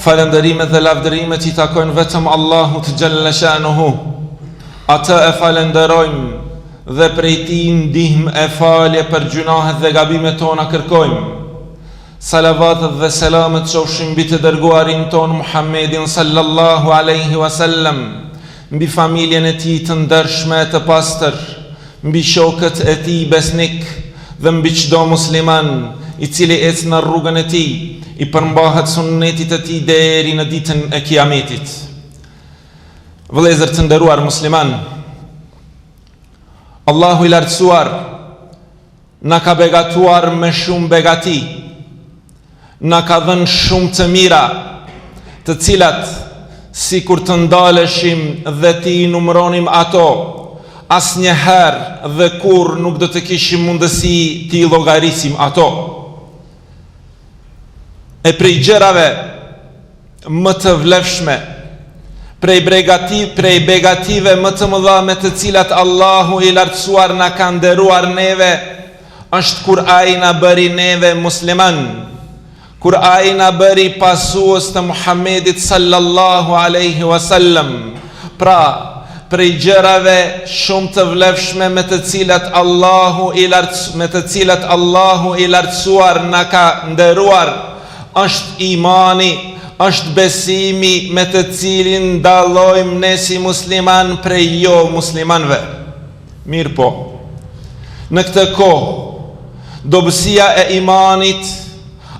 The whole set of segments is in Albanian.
Falënderimet dhe lavdërimet i takojnë vetëm Allahut xhalla shanuhu. Atë e falënderojmë dhe prej tij ndihmë e falje për gjynahet dhe gabimet tona kërkojmë. Salavatet dhe selamet qofshin mbi të dërguarin tonë Muhammedin sallallahu alaihi wasallam mbi familjen e tij të ndershme të pastër, mbi shokët e tij besnikë dhe mbi çdo musliman, i cili ecë në rrugën e tij, i përmbahet sunnetit të tij deri në ditën e Kijametit. Vëllezër të nderuar muslimanë, Allahu i Lartësuar Na ka begatuar me shumë begati, na ka dhënë shumë të mira, të cilat, sikur të ndaleshim dhe t'i numëronim ato, asnjëherë dhe kurrë nuk do të kishim mundësi t'i llogarisim ato. E prej gjërave, më të vlefshme, prej begati, prej begative më të mëdha me të cilat Allahu i lartësuar na ka nderuar neve, është kur ai na bëri neve musliman, kur ai na bëri pasues të Muhamedit sallallahu alaihi wasallam. Pra, prej gjërave shumë të vlefshme me të cilat Allahu i lartësuar na ka nderuar Është imani, është besimi me të cilin dallojmë ne si muslimanë prej jo muslimanëve. Mirëpo, në këtë kohë, dobësia e imanit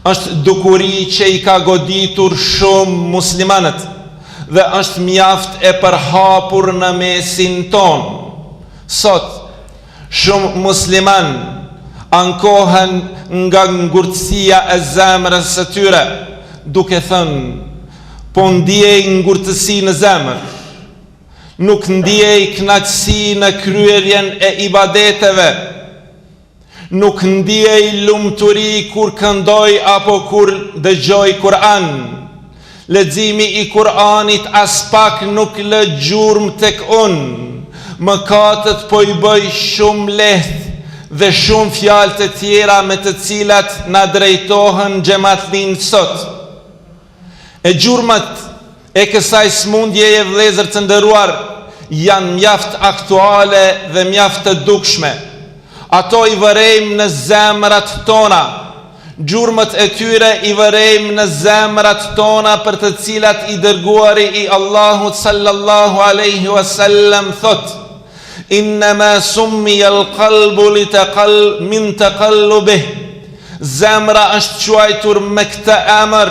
është dukuri që i ka goditur shumë muslimanët dhe është mjaft e përhapur në mesin tonë. Sot, Shumë muslimanë ankohen nga ngurtësia e zemrës së tyre, duke thënë, Po ndiej ngurtësi në zemër. Nuk ndiej kënaqësi në kryerjen e ibadeteve. Nuk ndiej lumturi kur këndoj apo kur dëgjoj Kur'an. Leximi i Kur'anit aspak nuk lë gjurmë tek unë. Mëkatet po i bëj shumë lehtë dhe shumë fjalë të tjera me të cilat na drejtohen xhematlinjtë sot. E gjurmët e kësaj sëmundjeje vëllezër të nderuar janë mjaft aktuale dhe mjaft të dukshme. Ato i vërejmë në zemrat tona. Gjurmët e tyre i vërejmë në zemrat tona për të cilat i Dërguari i Allahut sallallahu alejhi wa sallam thotë, Innama summiya al-qalbu min taqallubih, Zemra është quajtur me këtë emër,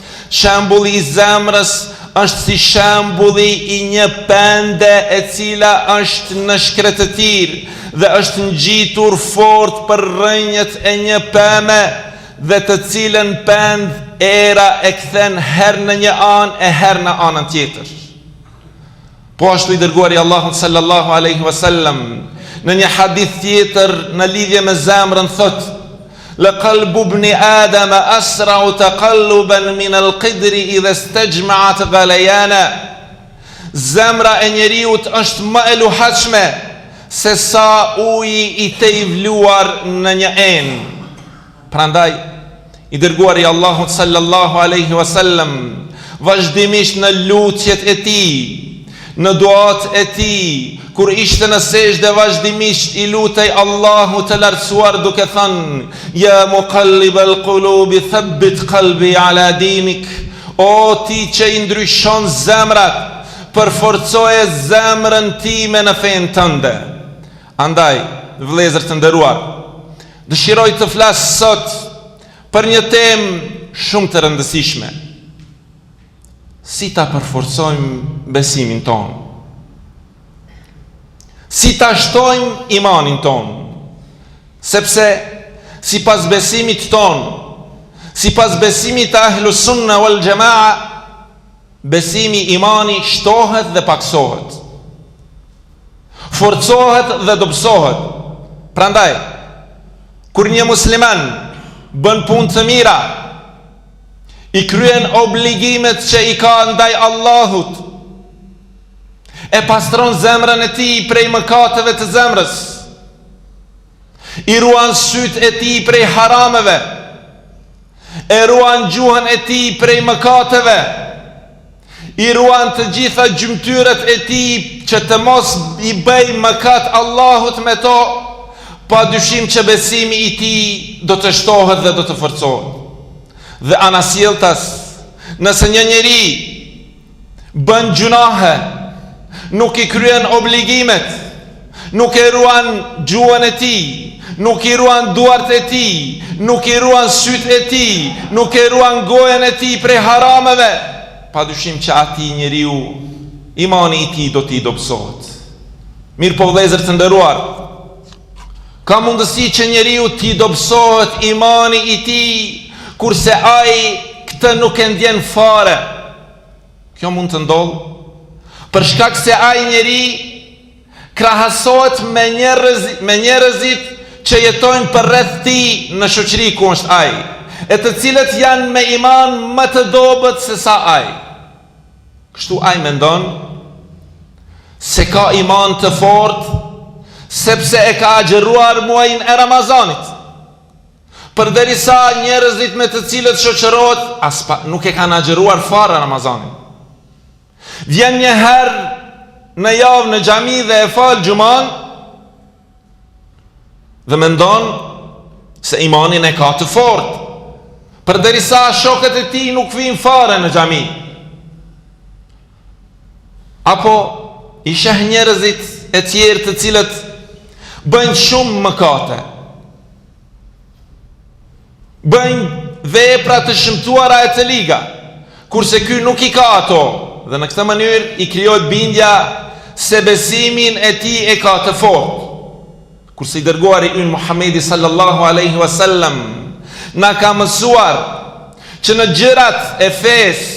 Shembulli i zemrës është si shembulli i një pende e cila është në shkretëtirë dhe është ngjitur fort për rrënjët e një peme dhe të cilën pendë era e kthen herë në një anë e herë në anën tjetër. Po ashtu i dërguari i Allahut sallallahu alejhi wa sallam në një hadith tjetër në lidhje me zemrën thotë La qalbu ibn Adam asra'u taqalluban min al-qidr idha istajma'at ghalayana Zemra e njeriut është më e luhatshme sesa uji i tejvluar në një enë Prandaj, i Dërguari i Allahut sallallahu alejhi ue sellem vazhdimisht në lutjet e tij, në duat e tij, kur ishte në sexhde vazhdimisht i lutej Allahut të Lartësuar duke thënë, Ja muqallibel qulubi thabbit qalbi ala dinik, O Ti që i ndryshon zemrat, përforcoje zemrën time në fenë tënde. Andaj, vëllezër të nderuar, dëshiroj të flas sot për një temë shumë të rëndësishme. Si ta përforcojmë besimin tonë? Si ta shtojmë imanin tonë? Sepse sipas besimit tonë, sipas besimit të ahlu sunna wal jamaa, Besimi, imani, shtohet dhe pakësohet. Forcohet dhe dobësohet. Prandaj, kur një musliman bën punë të mira, i kryen obligimet që i ka ndaj Allahut, e pastron zemrën e tij prej mëkateve të zemrës, i ruan sytë e tij prej harameve, e ruan gjuhën e tij prej mëkateve, i ruan të gjitha gjymtyrët e tij që të mos i bëjë mëkat Allahut me to, pa dyshim që besimi i tij do të shtohet dhe do të forcohet. Dhe anasjelltas, nëse një njeri Bën gjunahe, nuk i kryen obligimet, nuk e ruan gjuhën e tij, nuk i ruan duart e tij, nuk i ruan sytë e tij, nuk e ruan gojën e tij prej harameve, pa dyshim që atij njeriu imani i tij do t'i dobësohet. Mirëpo vëllezër të nderuar, Ka mundësi që njeriut t'i dobësohet imani i tij, kurse ai këtë nuk e ndjen fare. Kjo mund të ndodhë për shkak se ai njeri krahasohet me njerëzit që jetojnë përreth tij në shoqëri ku është ai, e të cilët janë me iman më të dobët se sa ai. Kështu ai mendon se ka iman të fortë sepse e ka agjëruar muajin e Ramazanit. Përderisa njerëzit me të cilët shoqërohet aspak, nuk e kanë agjëruar fare Ramazanin. Vjen një herë në javë në xhami dhe e fal xhumanë, Dhe mendon se imanin e ka të fortë përderisa shokët e tij nuk vijnë fare në xhami Apo i sheh njerëzit e tjerë të cilët bëjnë shumë mëkate bëjnë vepra të shëmtuara e të liga, kurse ky nuk i ka ato, dhe në këtë mënyrë i krijohet bindja se besimin e tij e ka të fortë. Kurse i dërguari ynë Muhamedi sallallahu alejhi ue selem, na ka mësuar që në gjërat e fesë,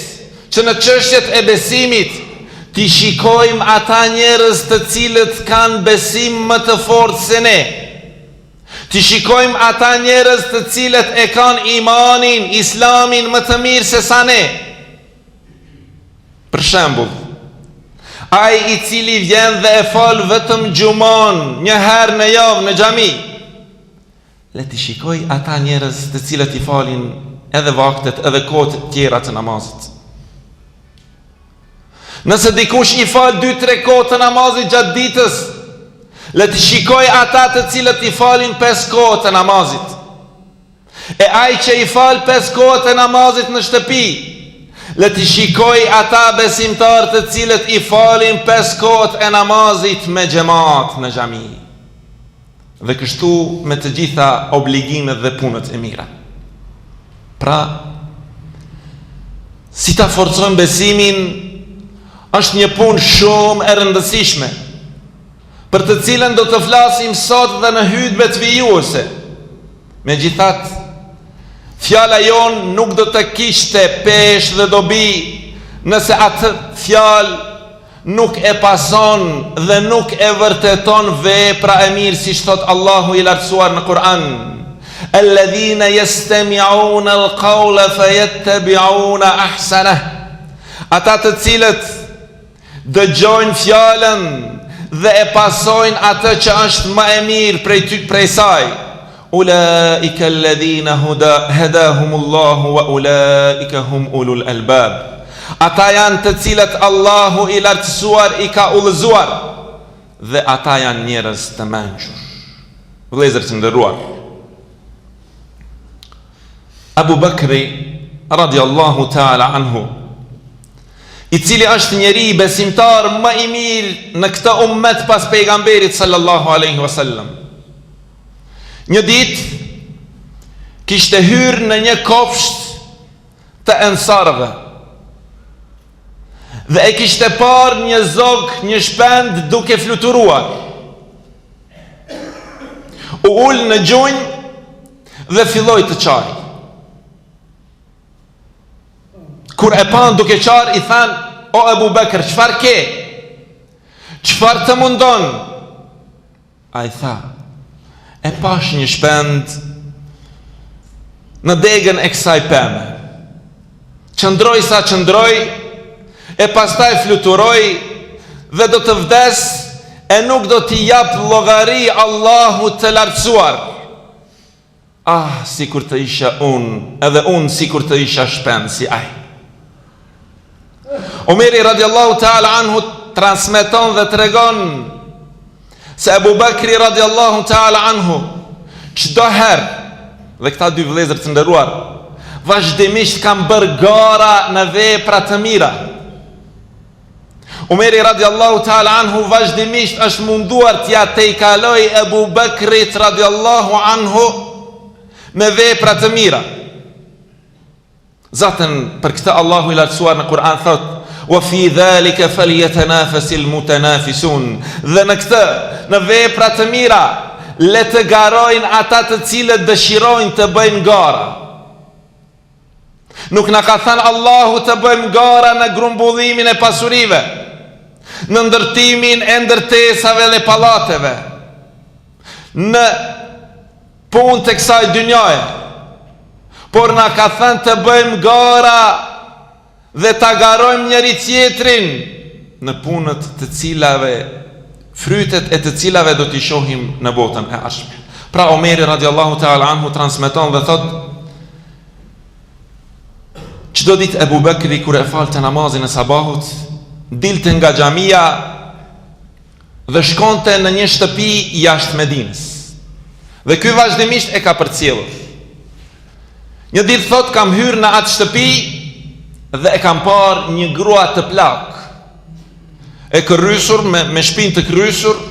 që në çështjet e besimit, t'i shikojmë ata njerëz të cilët kanë besim më të fortë se ne, T'i shikojmë ata njerëz të cilët e kanë imanin, islamin më të mirë se sa ne. Për shembull, ai i cili vjen dhe e fal vetëm xhumanë një herë në javë në xhami. Le t'i shikojë ata njerëz të cilët i falin edhe vaktet, edhe kohët tjera të namazit. Nëse dikush i fal dy tre kohë të namazit gjatë ditës, le t'i shikojë ata të cilët i falin pesë kohët e namazit. E ai që i fal pesë kohët e namazit në shtëpi, le t'i shikojë ata besimtarë të cilët i falin pesë kohët e namazit me xhemat në xhami. Dhe kështu me të gjitha obligimet dhe punët e mira. Pra, si ta forcojmë besimin, është një punë shumë e rëndësishme, për të cilën do të flasim sot dhe në hytbet vijuese. Megjithatë, fjala jonë nuk do të kishte peshë dhe dobi nëse atë fjalë nuk e pason dhe nuk e vërteton vepra e mirë, siç thotë Allahu i Lartësuar në Kur'an, Ellezine jestemi'une l'kaule fejetteb'i'une ahseneh, Ata të cilët Dëgjojnë fjalën dhe e pasojnë atë që është më e mirë prej ty, prej saj. Ulaika alladhina hadahumullahu wa ulaika hum ulul albab. Ata janë të cilët Allahu i lartësuar i ka udhëzuar dhe ata janë njerëz të mençur. Vëllezër të nderuar. Abu Bakri radiallahu ta'ala anhu i cili është njeri besimtar më i mirë në këtë ummet pas pejgamberit sallallahu alejhi wa sallam një ditë kishte hyrë në një kopsht të ensarëve dhe e kishte parë një zog një shpend duke fluturuar u ul në gjunjë dhe filloi të qajë Kur e panë duke qarë, i thanë, o Ebu Bekër, çfarë ke? Çfarë të mundon? Ai tha, e pashë një shpend në degën e kësaj peme. Qëndroi sa qëndroi, e pastaj fluturoi dhe do të vdesë e nuk do t'i japë llogari Allahut të lartësuar. Ah, sikur të isha unë, edhe unë sikur të isha shpend si ai. Omeri radiallahu ta'ala anhu transmeton dhe tregon se Ebu Bakri radiallahu ta'ala anhu çdo herë dhe këta dy vëllezër të nderuar vazhdimisht kanë bërë gara në vepra të mira Omeri radiallahu ta'ala anhu vazhdimisht është munduar t'ia tejkalojë Ebu Bekrit radiallahu anhu në vepra të mira. Zaten për këtë Allahu i lartësuar në Kur'an thotë, wa fi dhalika falyatanafasil mutanafisun dhe në këtë në vepra të mira le të garojnë ata të cilët dëshirojnë të bëjnë gara Nuk na ka thënë Allahu të bëjmë gara në grumbullimin e pasurive, në ndërtimin e ndërtesave dhe pallateve, në punë të kësaj dynjaje, por na ka thënë të bëjmë gara dhe ta garojmë njëri-tjetrin në punët të cilave, frytet e të cilave do t'i shohim në botën e ardhshme. Pra Omeri radiallahu ta'ala anhu transmeton dhe thotë, Çdo ditë Ebu Bekri kur e falte namazin e sabahut, dilte nga xhamia Dhe shkonte në një shtëpi jashtë Medinës. Dhe ky vazhdimisht e ka përcjellur. Një ditë thotë kam hyrë në atë shtëpi dhe e kam parë një grua plakë. E kërrusur me me shpinë të kërrusur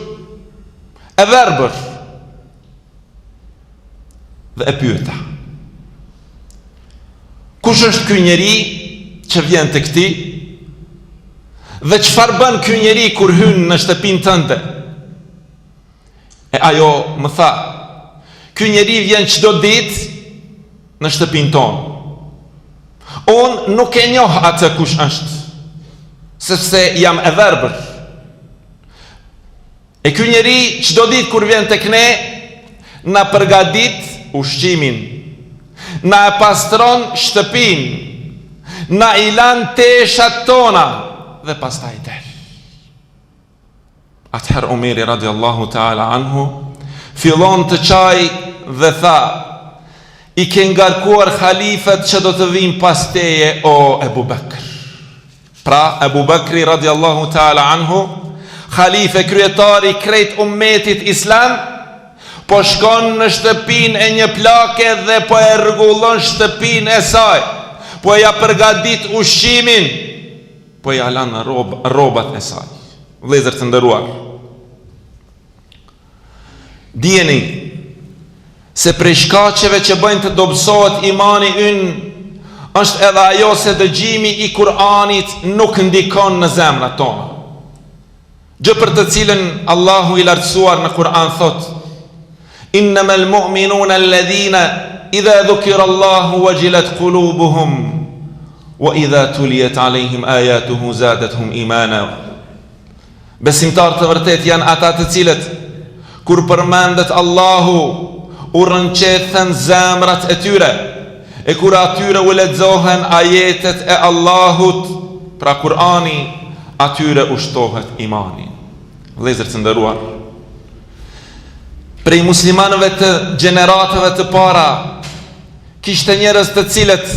e verbër. Dhe e pyeta. Kush është ky njeri që vjen te këtu? Dhe çfarë bën ky njeri kur hyn në shtëpinë tënde? E ajo më tha, ky njeri vjen çdo ditë në shtëpinë tonë. Unë nuk e njoh atë kush është, sepse jam e verbër. E ky njeri çdo ditë kur vjen tek ne na përgatit ushqimin, na e pastron shtëpinë, na i lan teshat tona dhe pastaj del. Atëherë Omeri radiallahu ta'ala anhu fillon të qajë dhe tha i ke ngarkuar khalifet që do të vijnë pas teje o Ebu Bekr. Pra, Ebu Bekri, radijallahu ta'ala anhu, halife kryetari krejt umetit islam, po shkon në shtëpinë e një plake dhe po e rregullon shtëpinë e saj, po ia përgadit ushqimin, po ia lan rrobat e saj. Vëllezër të nderuar. Dijeni se prej shkaqeve që bëjnë të dobësohet imani ynë është edhe ajo se dëgjimi i Kur'anit nuk ndikon në zemrat tona. Gjë për të cilën Allahu i lartësuar në Kur'an thotë: Innamal mu'minuna alladhina idha dhukira Allahu wajilat qulubuhum wa idha tuliyat alayhim ayatuhu zadathum imana. Besimtarë të vërtetë janë ata të cilët, kur përmendet Allahu, u rrënqethen zemrat e tyre, e kur atyre u lexohen ajetet e Allahut, pra Kur'ani, atyre u shtohet imani. Vëllezër të nderuar, prej muslimanëve të gjeneratave të para, kishte njerëz të cilët,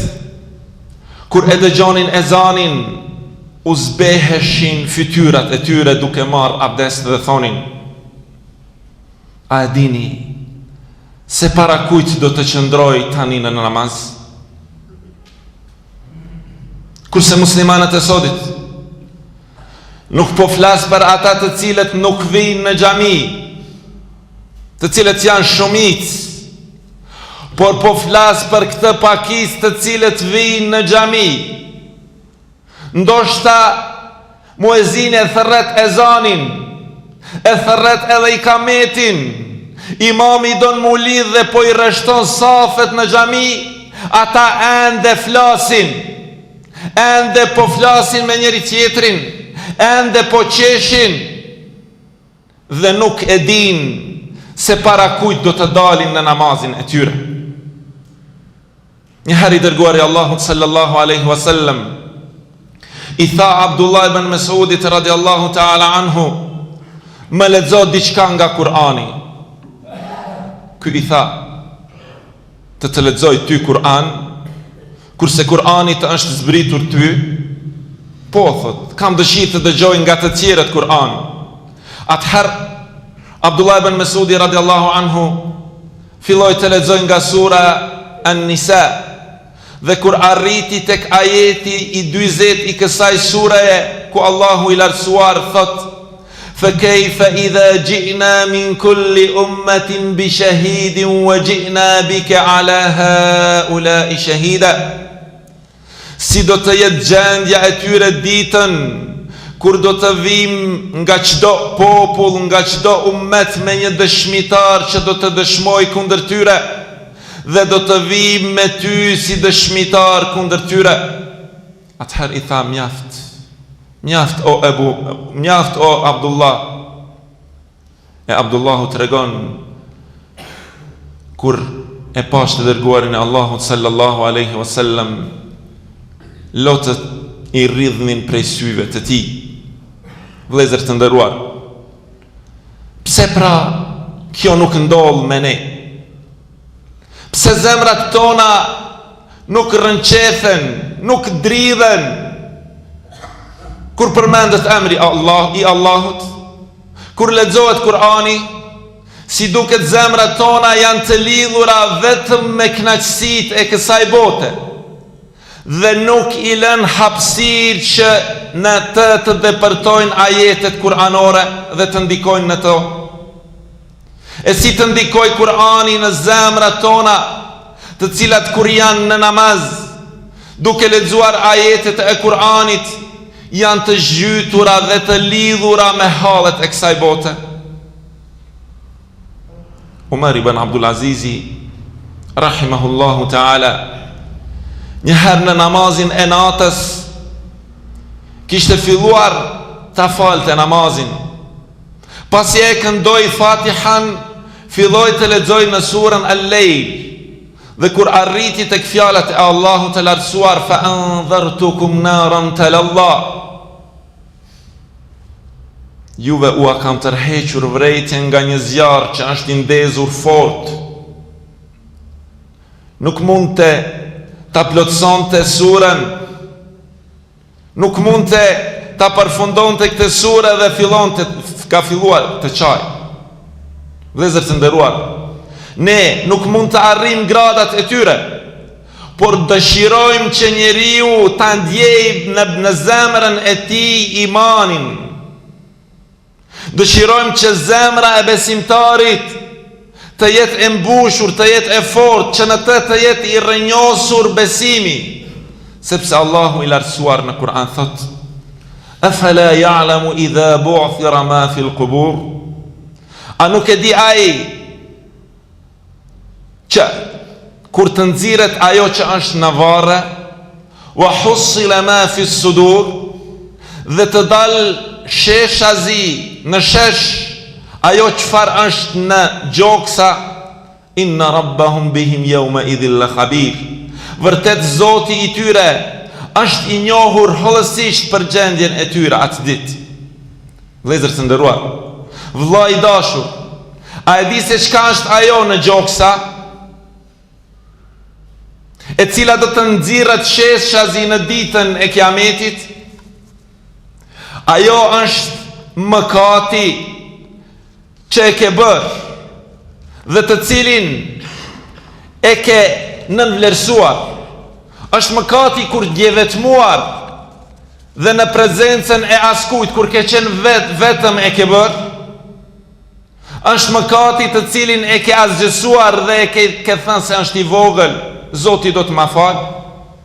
Kur e dëgjonin ezanin, u zbeheshin fytyrat e tyre duke marrë abdest dhe thonin, A e dini se para kujt do të qëndroj tani në namaz? Kurse muslimanët e sotit, Nuk po flas për ata të cilët nuk vijnë në xhami, të cilët janë shumicë, por po flas për këtë pakicë të cilët vijnë në xhami. Ndoshta muezini e thërret ezanin, e thërret edhe ikametin, imami don m'u lidh dhe po i rreshton safet në xhami, ata ende flasin. Ende po flasin me njëri-tjetrin, ende po qeshin dhe nuk e dinë se para kujt do të dalin në namazin e tyre. Një herë i dërguari i Allahut sallallahu alaihi wasallam i tha Abdullah ibn Mesudit radiallahu ta'ala anhu më lexo diçka nga Kurani. Ky i tha, të të lexoj ty Kur'an, kurse Kur'ani të është zbritur ty, po, thotë, kam dëshirë të dëgjoj nga të tjerët Kur'an. Atëherë, Abdullah ibn Mesudi radiallahu anhu, filloi të lexojë nga sura An-Nisa, Dhe kur arriti tek ajeti i dyzetë i kësaj sureje, ku Allahu i Lartësuar thotë, Fekejfe idha dji'na min kulli ummetin bi shahidin wa dji'na bike ala haulai shahida, Si do të jetë gjendja e tyre ditën kur do të vijmë nga çdo popull, nga çdo ummet me një dëshmitar që do të dëshmojë kundër tyre? Dhe do të vijmë me ty si dëshmitar kundër tyre. Atëherë i tha mjaft. Mjaft o Ebu, mjaft o Abdullah. E Abdullahu tregon kur e pashë të dërguarin e Allahut sallallahu alaihi wasallam lotët i rridhnin prej syve të tij. Vëllezër të nderuar, Pse pra kjo nuk ndodh me ne? Pse zemrat tona nuk rrëqethen, nuk dridhen? Kur përmendet emri Allah, i Allahut, kur lexohet Kurani, si duket zemrat tona janë të lidhura vetëm me kënaqësitë e kësaj bote. Dhe nuk i lënë hapësirë që në të të depërtojnë ajetet kur'anore dhe të ndikojnë në to. E si të ndikojë Kur'ani në zemrat tona, të cilat kur janë në namaz, duke lexuar ajetet e Kur'anit, janë të zhytura dhe të lidhura me hallet e kësaj bote. Umer ibn Abdul Azizi rahimahullahu taala një herë në namazin e natës kishte filluar ta falte namazin pasi e këndoi Fatihan filloi të lexoj në surën Al-Lejl dhe kur arriti tek fjalët e Allahut të lartësuar fa andhartukum naran taladha Juve ua kam tërhequr vërejtjen nga një zjarr që është i ndezur fort. Nuk mundte ta plotësonte surën. Nuk mundte ta përfundonte këtë sure dhe fillonte ka filluar të qajë. Vëllezër të nderuar, ne nuk mund të arrijmë gradat e tyre. Por dëshirojmë që njeriu ta ndjejë në në zemrën e tij imanin. Dëshirojmë që zemra e besimtarit të jetë e mbushur, të jetë e fortë, që në të të jetë i rrënjosur besimi, sepse Allahu i Lartësuar në Kur'an thotë: "Afala ya'lamu idha bu'thira ma fi al-qubur?" A nuk e di ai Që, kur të nxirret ajo që është në varre, wa hussila ma fi sudur, dhe të dal sheshazi në shesh ajo çfarë është në gjoksa, inna rabbahum bihim yawma idhin la khabir. Vërtet Zoti i tyre është i njohur hollësisht për gjendjen e tyre atë ditë. Vëllezër të nderuar, vëlla i dashur, a e di se çka është ajo në gjoksa? E cila do të nxirret sheshazi në ditën e Kiametit? Ajo është mëkati që e ke bërë dhe të cilin e ke nënvlerësuar. Është mëkati kur je vetmuar dhe në prezencën e askujt kur ke qenë vet vetëm e ke bërë. Është mëkati të cilin e ke asgjësuar dhe e ke ke thënë se është i vogël, Zoti do të ma fal.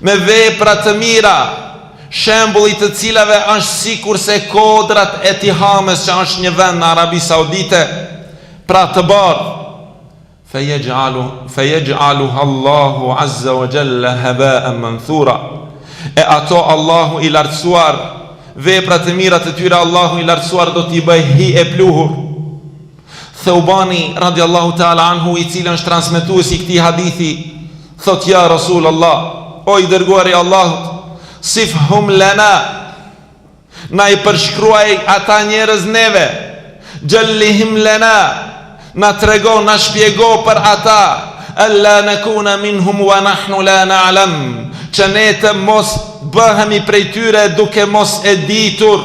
Me vepra të mira, shembull i të cilave është sikurse kodrat e Tihames që është një vend në Arabi Saudite, pra të bardhë, Fejex'alu, fejex'aluha Allahu azze o xhelle heba'en menthura, e ato Allahu i Lartësuar, veprat e mira të tyre Allahu i Lartësuar do t'i bëjë hi e pluhur. Theubani radiallahu ta'ala anhu i cili është transmetues i këtij hadithi, thotë ja Rasul Allah, o i dërguar i Allahut, sifhum lena, na i përshkruaj ata njerëz neve, xhel-lihim lena, na trego, na shpjego për ata, en la nekuna minhum wa nahnu la na'lam, që ne të mos bëhemi prej tyre duke mos e ditur,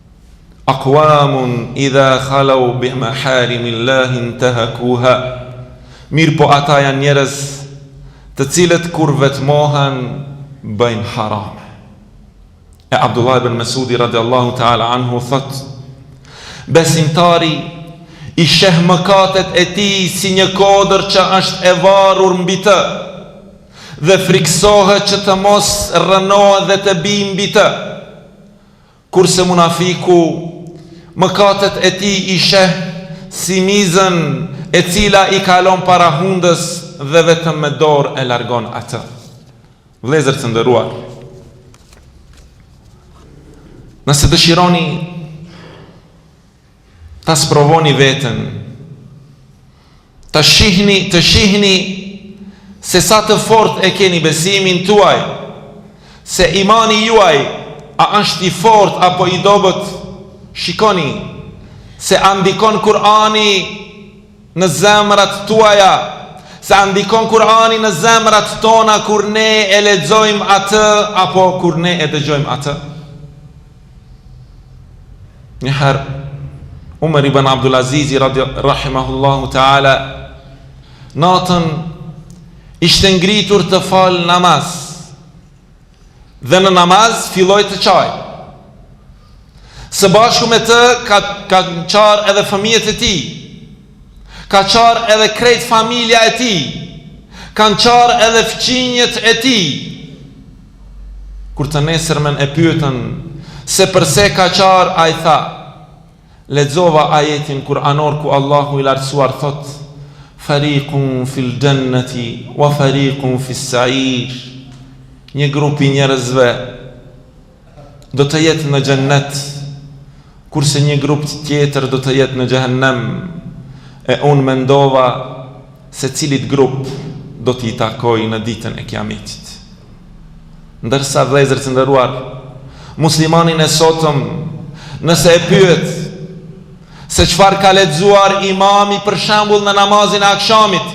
Aqwamun idha khalau bi maharimillahi intahakuha. Mirëpo ata janë njerëz të cilët kur vetmohen bëjnë harame. E Abdullah ibn Mesudi radiallahu ta'ala anhu thotë, Besimtari i sheh mëkatet e tij si një kodër që është e varur mbi të dhe frikësohet që të mos rrënohet dhe të bijë mbi të. Kurse munafiku, mëkatet e tij i sheh si mizën e cila i kalon para hundës dhe vetëm me dorë e largon atë. Vëllezër të nderuar, nëse dëshironi, Ta sprovoni veten. Ta shihni, të shihni se sa të fortë e keni besimin tuaj, se imani juaj a është i fortë apo i dobët. Shikoni se a ndikon Kur'ani në zemrat tuaja, se a ndikon Kur'ani në zemrat tona kur ne e lexojmë atë apo kur ne e dëgjojmë atë. Një herë Umar ibn Abdul Azizi rahimahullahu taala natën ishte ngritur të falë namaz. Dhe në namaz filloi të qajë. Së bashku me të ka ka qarë edhe fëmijët e tij. Ka qarë edhe krejt familja e tij. Kanë qarë edhe fqinjët e tij. Kur të nesërmen e pyetën se përse ka qarë, ai tha, Lexova ajetin Kur'anor ku Allahu i Lartësuar thotë, Fariqun fil jannati wa fariqun fis-sa'ir. Një grup i njerëzve do të jetë në xhennet, kurse një grup tjetër do të jetë në xhehenem. E unë mendova se cilit grup do t'i takoj në ditën e Kiametit. Ndërsa vëllezër të nderuar, muslimanin e sotëm nëse e pyet se çfarë ka lexuar imami për shembull në namazin e akshamit,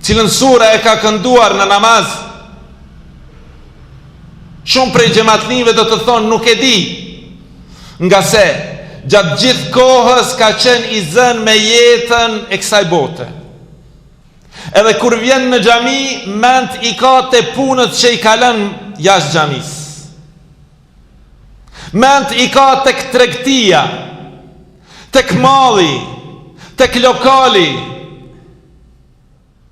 Cilën sure e ka kënduar në namaz? Shumë prej xhamatlive do të thonë nuk e di. Nga se gjatë gjithë kohës ka qenë i zënë me jetën e kësaj bote. Edhe kur vjen në xhami, mendt i ka te punët që i ka lënë jashtë xhamisë. Mendt i ka tek tregtia, tek malli, tek lokali.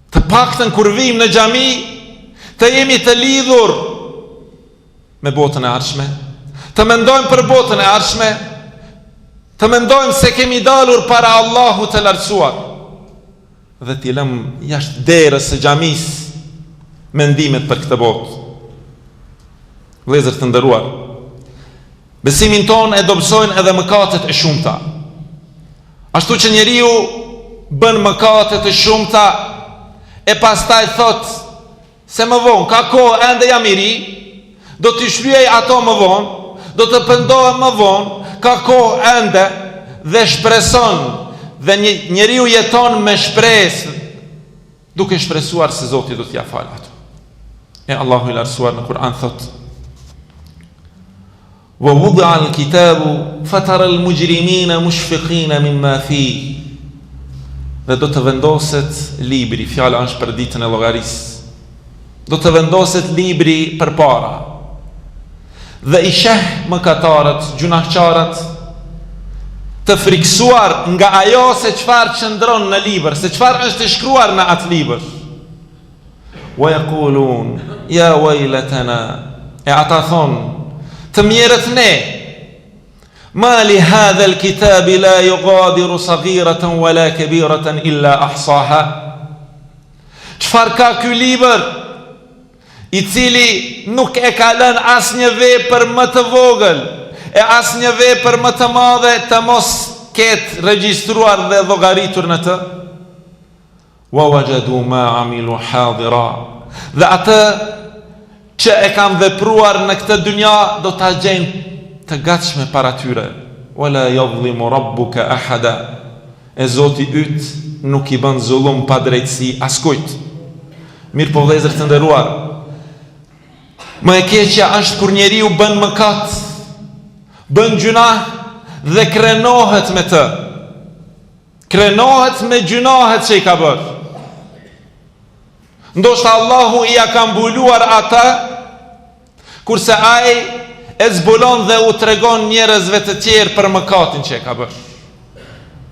Të paktën kur vijmë në xhami, të jemi të lidhur me botën e ardhshme, të mendojmë për botën e ardhshme, të mendojmë se kemi dalur para Allahut të lartësuar. dhe t'i lëmë jashtë derës së xhamisë mendimet për këtë botë. Vëllezër të nderuar, besimin tonë e dobësojnë edhe mëkatet e shumta. Ashtu që njeriu bën mëkate të shumta e pastaj thotë Se më vonë, ka kohë, ende jam i ri, do t'i shlyej ato më vonë, do të pendohem më vonë, ka kohë ende dhe shpreson dhe njeriu jeton me shpresë duke shpresuar se Zoti do t'ia falë ato. E Allahu i lartësuar në Kur'an thotë Wa wudi'a al-kitabu fatara al-mujrimina mushfiqina mimma fih Dhe do të vendoset libri, fjala është për ditën e llogarisë. Do të vendoset libri përpara. Dhe i sheh mëkatarët, gjunahqarët të frikësuar nga ajo se çfarë qëndron në libër, se çfarë është e shkruar në atë libër. Wa yaqulun ya waylatana e ata thonë të mjerët ne Ma li hadha al-kitab la yughadiru saghiratan wala kabiratan illa ahsaha Çfarë ka ky libër i cili nuk e ka lënë asnjë vepër më të vogël e asnjë vepër më të madhe të mos e ketë regjistruar dhe llogaritur në të? Wa wajadu ma amilu hadira dhe atë që e kanë vepruar në këtë dynja do ta gjejnë të gatshme para tyre. Wala yadhlimu rabbuka ahada. E Zoti yt nuk i bën zullum padrejtësi askujt. Mirpo vëllezër të nderuar, më e keqja është kur njeriu bën mëkat, bën gjynah dhe krenohet me të. Krenohet me gjynahet që i ka bërë. Ndoshta Allahu ia ka mbuluar ata, kurse ai e zbulon dhe u tregon njerëzve të tjerë për mëkatin që e ka bërë.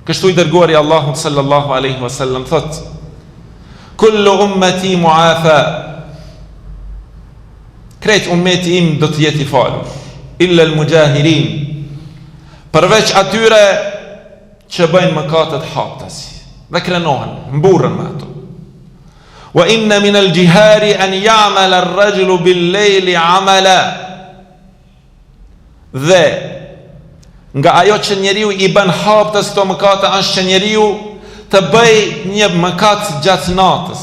Kështu i dërguari i Allahut sallallahu aleyhi wa sallam thotë, Kullu ummeti muafa, krejt ummeti im do të jetë i falur, illa al-mujahirin, përveç atyre që bëjnë mëkatet haptasi dhe krenohen, mburren me ato. Wa inna min al-jihari an ya'mal ar-rajulu bil-layli 'amala. Dhe nga ajo që njeriu i bën haptas këto mëkate është që njeriu të bëjë një mëkat gjatë natës.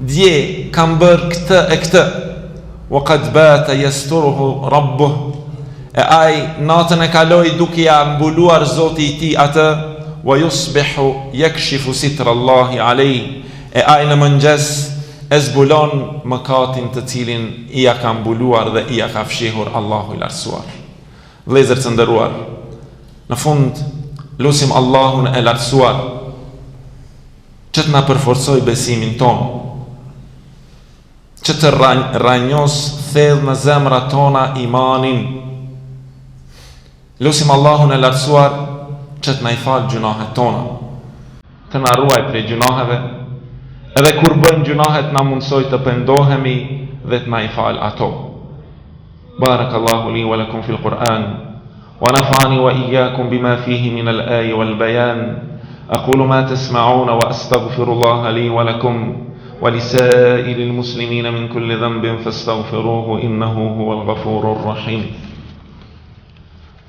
Dje kam bërë këtë e këtë, wa qad bata yasturuhu rabbuh. E ai natën e kaloi duke ia mbuluar Zoti i tij atë, wa yusbihu yakshifu sitra Allahi alej. E ai në mëngjes e zbulon mëkatin të cilin ia ka mbuluar dhe ia ka fshehur Allahu i Lartësuar. Vëllezër të nderuar, në fund lusim Allahun e Lartësuar, Që të na përforcojë besimin tonë, që të rrënjosë thellë në zemrat tona imanin. Lusim Allahun e Lartësuar që të na i falë gjynahet tona, të na ruajë prej gjynaheve, edhe kur bëjmë gjynahe të na mundësojë të pendohemi dhe të na i falë ato. Barakallahu li wa lakum fil Qur'an, ونفعني وإياكم بما فيه من الآي والبيان أقول ما تسمعون وأستغفر الله لي ولكم ولسائر المسلمين من كل ذنب فاستغفروه إنه هو الغفور الرحيم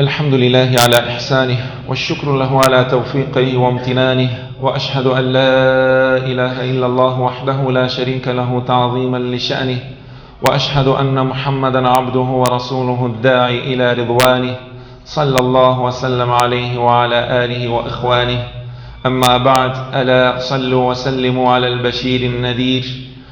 الحمد لله على إحسانه والشكر له على توفيقه وامتنانه وأشهد أن لا إله إلا الله وحده لا شريك له تعظيما لشأنه وأشهد أن محمدا عبده ورسوله الداعي إلى رضوانه صلى الله وسلم عليه وعلى آله وإخوانه أما بعد ألا صلوا وسلموا على البشير النذير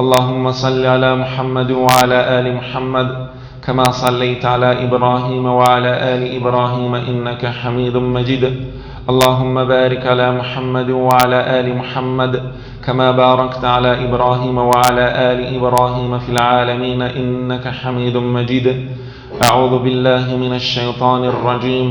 اللهم صل على محمد وعلى آل محمد كما صليت على إبراهيم وعلى آل إبراهيم إنك حميد مجيد اللهم بارك على محمد وعلى آل محمد كما باركت على إبراهيم وعلى آل إبراهيم في العالمين إنك حميد مجيد أعوذ بالله من الشيطان الرجيم